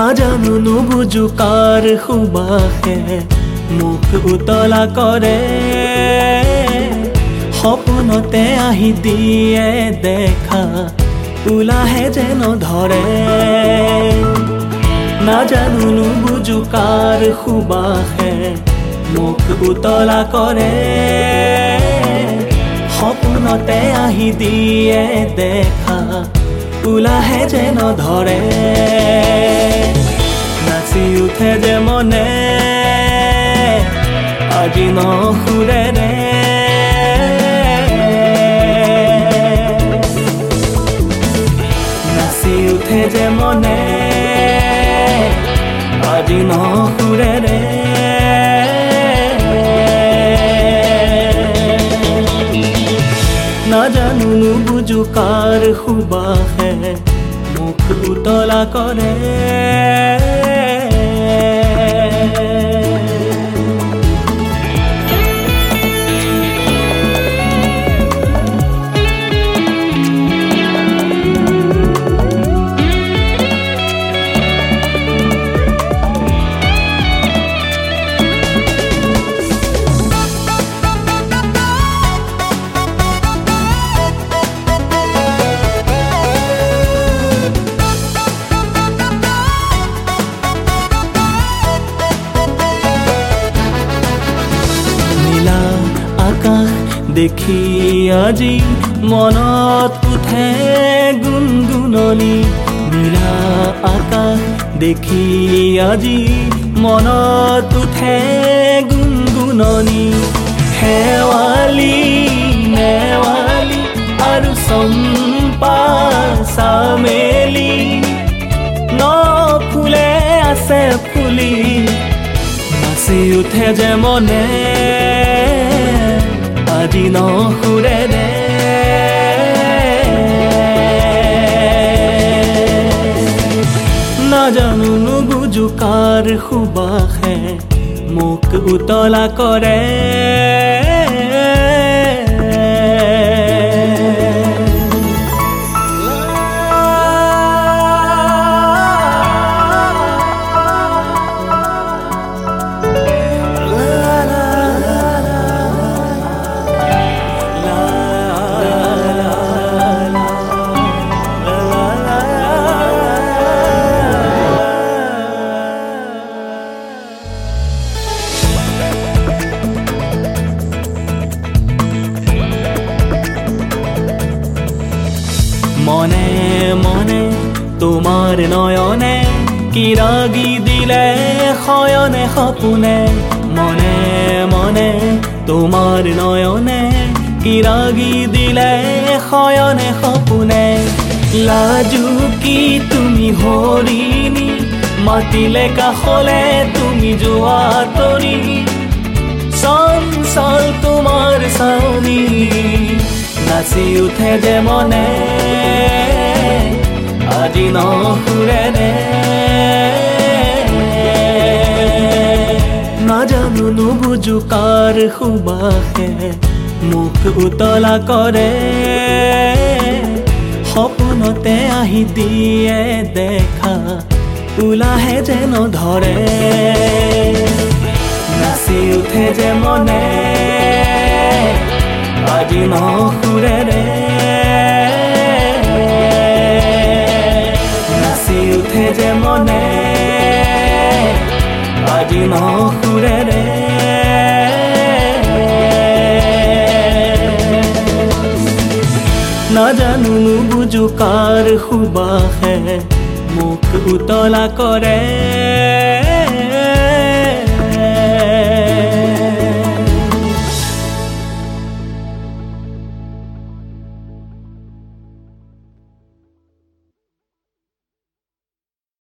ना জানো নুবুজু কার খুবাহে মুখ উতলা করে। সপোনতে আহি দিয়ে দেখা উলাহে যেন ধরে। না জানো নুবুজু কার খুবাহে মুখ উতলা করে। সপোনতে আহি দিয়ে দেখা উলাহে যেন ধরে। আজি নসুৰেৰে নাচি উঠে যে মনে আজি নসুৰেৰে নাজানো নুবুজো কাৰ সুবাসে মোক উতলা কৰে নীলা দেখি আজি মনত উঠে গুণগুণনি নীলা আকাশ দেখি আজি মনত উঠে গুণগুণনি শেৱালি নেৱালি আৰু চম্পা চামেলি। ন ফুলে আছে ফুলি নাচি উঠে যে মনে। আজি নসুৰে দে নাজানো নুবুজো কাৰ সুবাসে মোক উতলা কৰে মনে মনে তোমাৰ নয়নে কিৰাগি দিলে শয়নে সপোনে? মনে মনে তোমাৰ নয়নে কিৰাগি দিলে শয়নে সপোনে? লাজু কি তুমি হৰিণী মাতিলে কাষলে তুমি যোৱা তৰি? চঞ্চল তোমাৰ চাউনি নাচি উঠে যে মনে আজি নসুৰে দে নাজানো নুবুজো কাৰ সুবাসে মোক উতলা কৰে। সপোনতে আহি দিয়ে দেখা ওলাহে যেন ধৰে। নাচি উঠে যে মনে 光の触れでなしうてでもね光の触れで না জানু বুঝু কার খুবা হ্যাঁ মুখ উতলা করে।